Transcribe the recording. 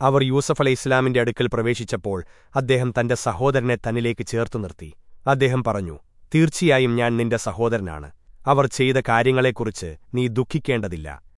അവർ യൂസഫ് അലൈഹിസ്ലാമിന്റെ അടുക്കൽ പ്രവേശിച്ചപ്പോൾ അദ്ദേഹം തന്റെ സഹോദരനെ തന്നിലേക്ക് ചേർത്തു നിർത്തി. അദ്ദേഹം പറഞ്ഞു തീർച്ചയായും ഞാൻ നിന്റെ സഹോദരനാണ്. അവർ ചെയ്ത കാര്യങ്ങളെക്കുറിച്ച് നീ ദുഃഖിക്കേണ്ടതില്ല.